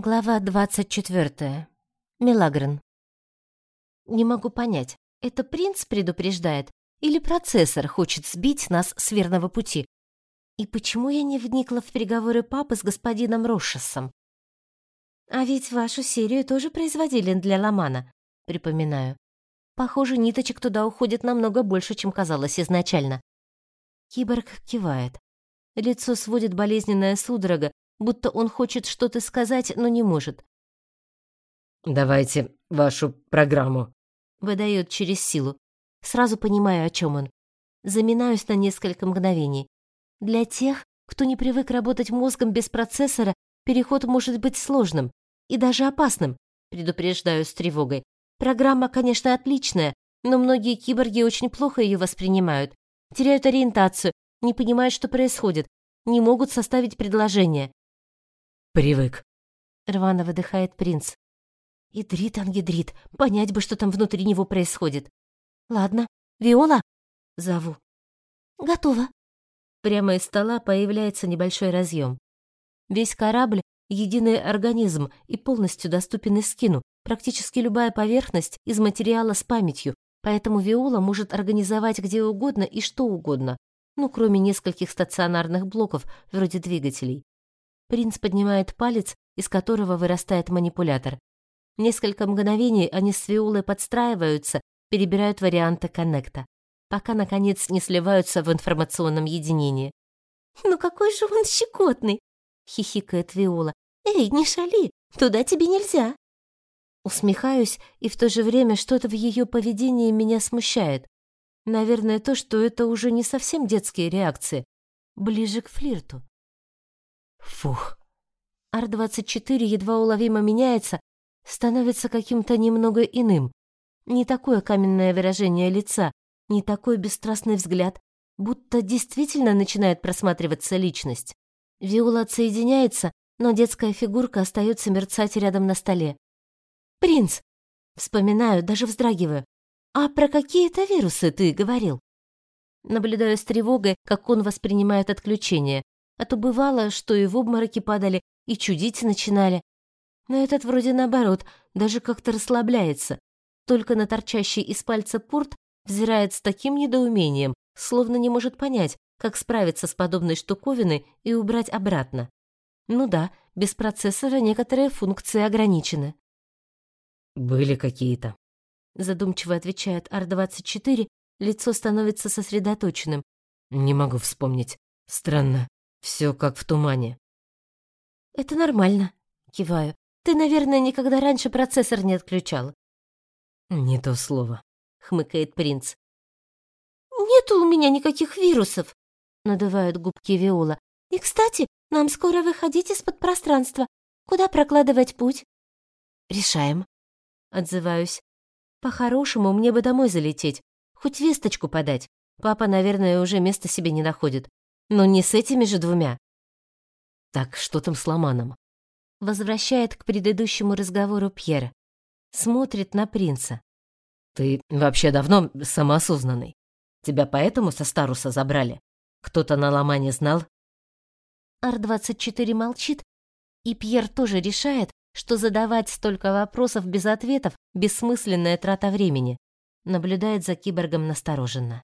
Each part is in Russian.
Глава 24. Милагрен. Не могу понять, это принц предупреждает или процессор хочет сбить нас с верного пути? И почему я не вникла в переговоры папы с господином Рошесом? А ведь вашу серию тоже производили для Ломана, припоминаю. Похоже, ниточек туда уходит намного больше, чем казалось изначально. Киборг кивает. Лицо сводит болезненная судорога, будто он хочет что-то сказать, но не может. «Давайте вашу программу», — выдает через силу. Сразу понимаю, о чем он. Заминаюсь на несколько мгновений. Для тех, кто не привык работать мозгом без процессора, переход может быть сложным и даже опасным, предупреждаю с тревогой. Программа, конечно, отличная, но многие киборги очень плохо ее воспринимают, теряют ориентацию, не понимают, что происходит, не могут составить предложение. Привык. Рвано выдыхает принц. Идрит, ангидрит, понять бы, что там внутри него происходит. Ладно, Виола? Зову. Готово. Прямо из стола появляется небольшой разъем. Весь корабль — единый организм и полностью доступен Искину. Практически любая поверхность из материала с памятью, поэтому Виола может организовать где угодно и что угодно, ну, кроме нескольких стационарных блоков, вроде двигателей. Принц поднимает палец, из которого вырастает манипулятор. Несколько мгновений они с Виолой подстраиваются, перебирают варианты коннекта, пока, наконец, не сливаются в информационном единении. «Ну какой же он щекотный!» — хихикает Виола. «Эй, не шали, туда тебе нельзя!» Усмехаюсь, и в то же время что-то в ее поведении меня смущает. Наверное, то, что это уже не совсем детские реакции, ближе к флирту. Фух. Ар-24 едва уловимо меняется, становится каким-то немного иным. Не такое каменное выражение лица, не такой бесстрастный взгляд, будто действительно начинает просматриваться личность. Виола отсоединяется, но детская фигурка остается мерцать рядом на столе. «Принц!» Вспоминаю, даже вздрагиваю. «А про какие-то вирусы ты говорил?» Наблюдаю с тревогой, как он воспринимает отключение, а то бывало, что и в обмороки падали, и чудить начинали. Но этот вроде наоборот, даже как-то расслабляется. Только на торчащий из пальца порт взирает с таким недоумением, словно не может понять, как справиться с подобной штуковиной и убрать обратно. Ну да, без процессора некоторые функции ограничены. «Были какие-то», — задумчиво отвечает Ар-24, лицо становится сосредоточенным. «Не могу вспомнить. Странно. Все как в тумане. Это нормально, киваю. Ты, наверное, никогда раньше процессор не отключал. Не то слово, хмыкает принц. Нету у меня никаких вирусов, надувают губки Виола. И, кстати, нам скоро выходить из-под пространства. Куда прокладывать путь? Решаем, отзываюсь. По-хорошему, мне бы домой залететь, хоть весточку подать. Папа, наверное, уже места себе не находит. Но не с этими же двумя. Так что там с Ломаном? Возвращает к предыдущему разговору Пьер. Смотрит на принца. Ты вообще давно самоосознанный. Тебя поэтому со Старуса забрали? Кто-то на Ломане знал? Ар-24 молчит, и Пьер тоже решает, что задавать столько вопросов без ответов — бессмысленная трата времени. Наблюдает за киборгом настороженно.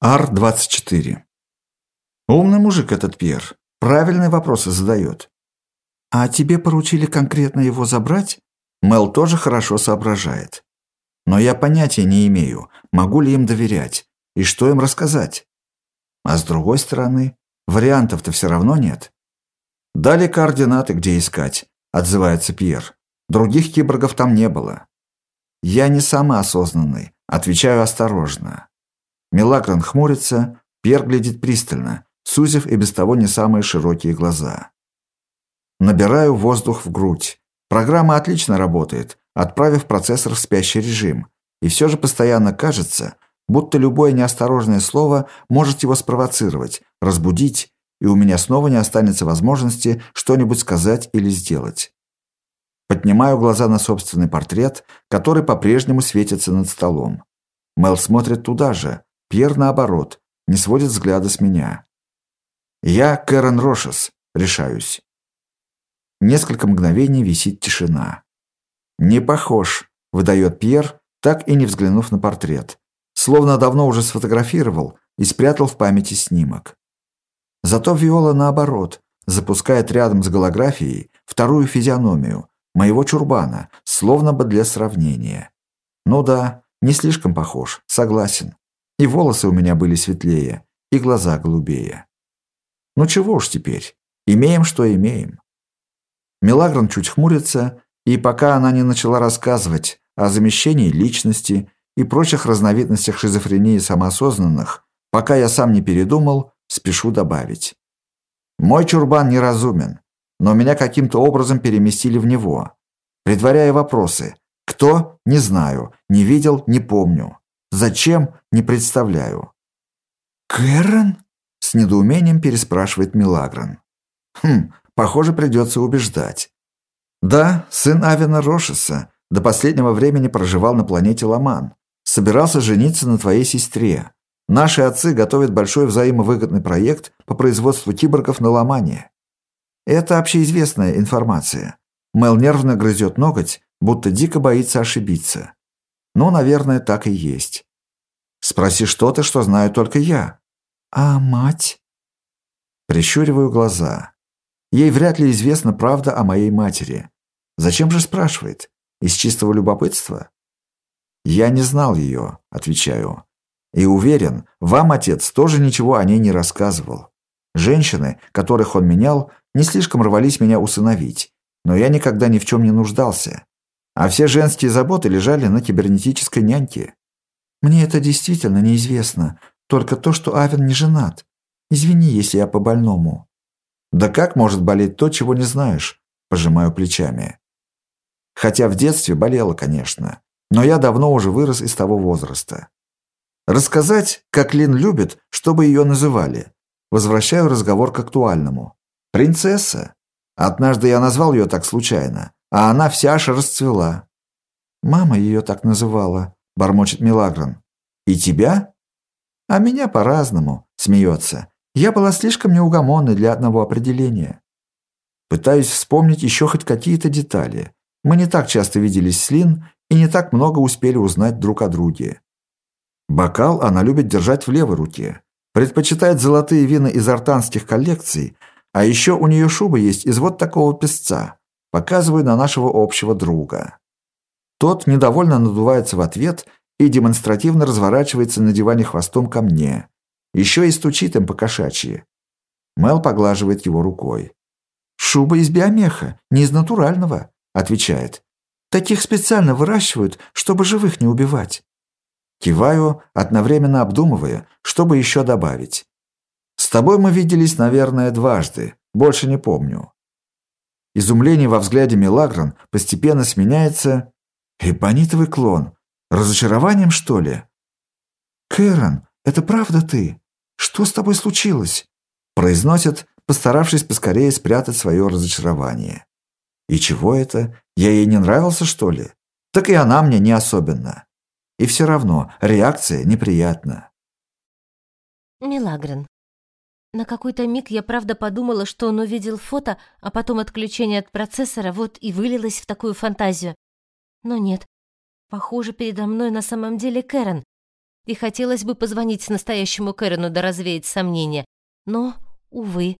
Ар-24. Умный мужик этот Пьер. Правильные вопросы задает. А тебе поручили конкретно его забрать? Мел тоже хорошо соображает. Но я понятия не имею, могу ли им доверять и что им рассказать. А с другой стороны, вариантов-то все равно нет. Дали координаты, где искать, отзывается Пьер. Других киборгов там не было. Я не самоосознанный, отвечаю осторожно. Мелагран хмурится, Пьер глядит пристально, сузив и без того не самые широкие глаза. Набираю воздух в грудь. Программа отлично работает, отправив процессор в спящий режим. И все же постоянно кажется, будто любое неосторожное слово может его спровоцировать, разбудить, и у меня снова не останется возможности что-нибудь сказать или сделать. Поднимаю глаза на собственный портрет, который по-прежнему светится над столом. Мел смотрит туда же, Пьер, наоборот, не сводит взгляда с меня. Я Кэрон Рошес, решаюсь. Несколько мгновений висит тишина. «Не похож», — выдает Пьер, так и не взглянув на портрет. Словно давно уже сфотографировал и спрятал в памяти снимок. Зато Виола наоборот, запускает рядом с голографией вторую физиономию, моего чурбана, словно бы для сравнения. Ну да, не слишком похож, согласен. И волосы у меня были светлее, и глаза голубее. Ну чего уж теперь, имеем, что имеем. Мелагрон чуть хмурится, и пока она не начала рассказывать о замещении личности и прочих разновидностях шизофрении самоосознанных, пока я сам не передумал, спешу добавить. Мой чурбан неразумен, но меня каким-то образом переместили в него, предваряя вопросы. Кто? Не знаю. Не видел? Не помню. Зачем? Не представляю. «Кэрон?» — с недоумением переспрашивает Милагрон. «Хм, похоже, придется убеждать. Да, сын Авина Рошеса до последнего времени проживал на планете Ламан. Собирался жениться на твоей сестре. Наши отцы готовят большой взаимовыгодный проект по производству киборгов на Ламане. Это общеизвестная информация. Мел нервно грызет ноготь, будто дико боится ошибиться. Ну, наверное, так и есть. Спроси что-то, что знаю только я. А мать? Прищуриваю глаза. Ей вряд ли известна правда о моей матери. Зачем же спрашивает? Из чистого любопытства? Я не знал ее, отвечаю. И уверен, вам отец тоже ничего о ней не рассказывал. Женщины, которых он менял, не слишком рвались меня усыновить, но я никогда ни в чем не нуждался. А все женские заботы лежали на кибернетической няньке. Мне это действительно неизвестно, только то, что Авен не женат. Извини, если я по-больному. Да как может болеть то, чего не знаешь? Пожимаю плечами. Хотя в детстве болела, конечно, но я давно уже вырос из того возраста. Рассказать, как Лин любит, чтобы ее называли. Возвращаю разговор к актуальному. Принцесса. Однажды я назвал ее так случайно, а она вся аж расцвела. Мама ее так называла, бормочет Милагрон. И тебя? А меня по-разному, смеется. Я была слишком неугомонной для одного определения. Пытаюсь вспомнить еще хоть какие-то детали. Мы не так часто виделись с Лин и не так много успели узнать друг о друге. Бокал она любит держать в левой руке. Предпочитает золотые вина из артанских коллекций, а еще у нее шуба есть из вот такого песца. Показываю на нашего общего друга. Тот недовольно надувается в ответ и демонстративно разворачивается на диване хвостом ко мне. Еще и стучит им по кошачьи. Мел поглаживает его рукой. «Шуба из биомеха, не из натурального», — отвечает. «Таких специально выращивают, чтобы живых не убивать». Киваю, одновременно обдумывая, чтобы еще добавить. «С тобой мы виделись, наверное, дважды. Больше не помню». Изумление во взгляде Мелагрон постепенно сменяется... Эбонитовый клон. Разочарованием, что ли? «Кэрон, это правда ты? Что с тобой случилось?» Произносит, постаравшись поскорее спрятать свое разочарование. «И чего это? Я ей не нравился, что ли? Так и она мне не особенно». И все равно реакция неприятна. Милагрен. На какой-то миг я правда подумала, что он увидел фото, а потом отключение от процессора, вот и вылилось в такую фантазию. Но нет. Похоже, передо мной на самом деле Кэрон. И хотелось бы позвонить настоящему Кэрону да развеять сомнения. Но, увы.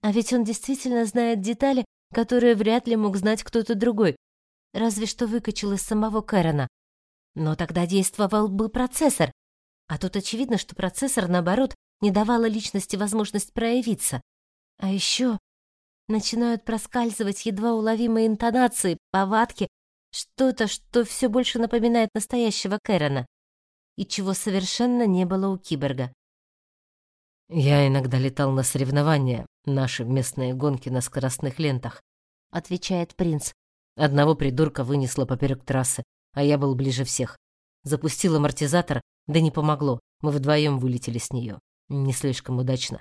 А ведь он действительно знает детали, которые вряд ли мог знать кто-то другой. Разве что выкачал из самого Кэрона. Но тогда действовал бы процессор. А тут очевидно, что процессор, наоборот, не давала личности возможность проявиться. А еще начинают проскальзывать едва уловимые интонации, повадки, что-то, что все больше напоминает настоящего Кэрона, и чего совершенно не было у киборга. «Я иногда летал на соревнования, наши местные гонки на скоростных лентах», — отвечает принц. Одного придурка вынесло поперек трассы, а я был ближе всех. Запустил амортизатор, да не помогло. Мы вдвоем вылетели с нее. Не слишком удачно.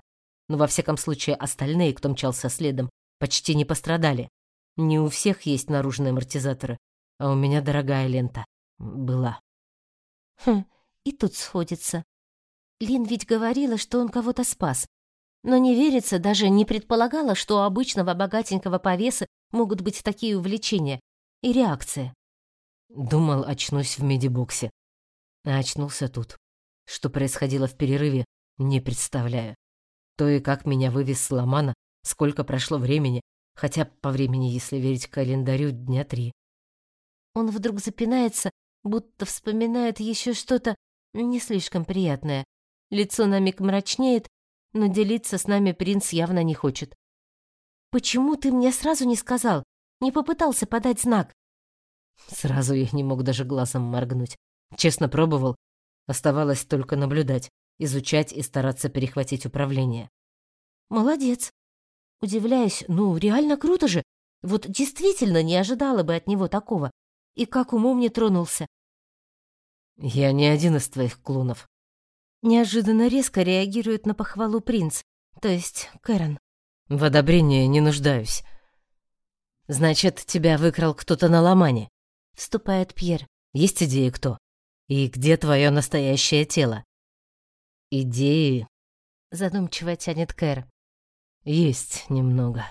Но во всяком случае остальные, кто мчался следом, почти не пострадали. Не у всех есть наружные амортизаторы, а у меня дорогая лента. Была. Хм, и тут сходится. Лин ведь говорила, что он кого-то спас. Но не верится, даже не предполагала, что у обычного богатенького повесы могут быть такие увлечения и реакции. Думал, очнусь в медибоксе. А очнулся тут. Что происходило в перерыве, не представляю. То и как меня вывез с Ломана, сколько прошло времени, хотя по времени, если верить календарю, дня три. Он вдруг запинается, будто вспоминает еще что-то не слишком приятное. Лицо на миг мрачнеет, но делиться с нами принц явно не хочет. «Почему ты мне сразу не сказал? Не попытался подать знак?» Сразу я не мог даже глазом моргнуть. Честно пробовал. Оставалось только наблюдать, изучать и стараться перехватить управление. «Молодец!» Удивляюсь, ну, реально круто же. Вот действительно не ожидала бы от него такого. И как умом не тронулся. Я не один из твоих клонов. Неожиданно резко реагирует на похвалу принц, то есть Кэрон. В одобрении не нуждаюсь. Значит, тебя выкрал кто-то на ломане. Вступает Пьер. Есть идеи кто? И где твое настоящее тело? Идеи... Задумчиво тянет Кэр. Есть немного.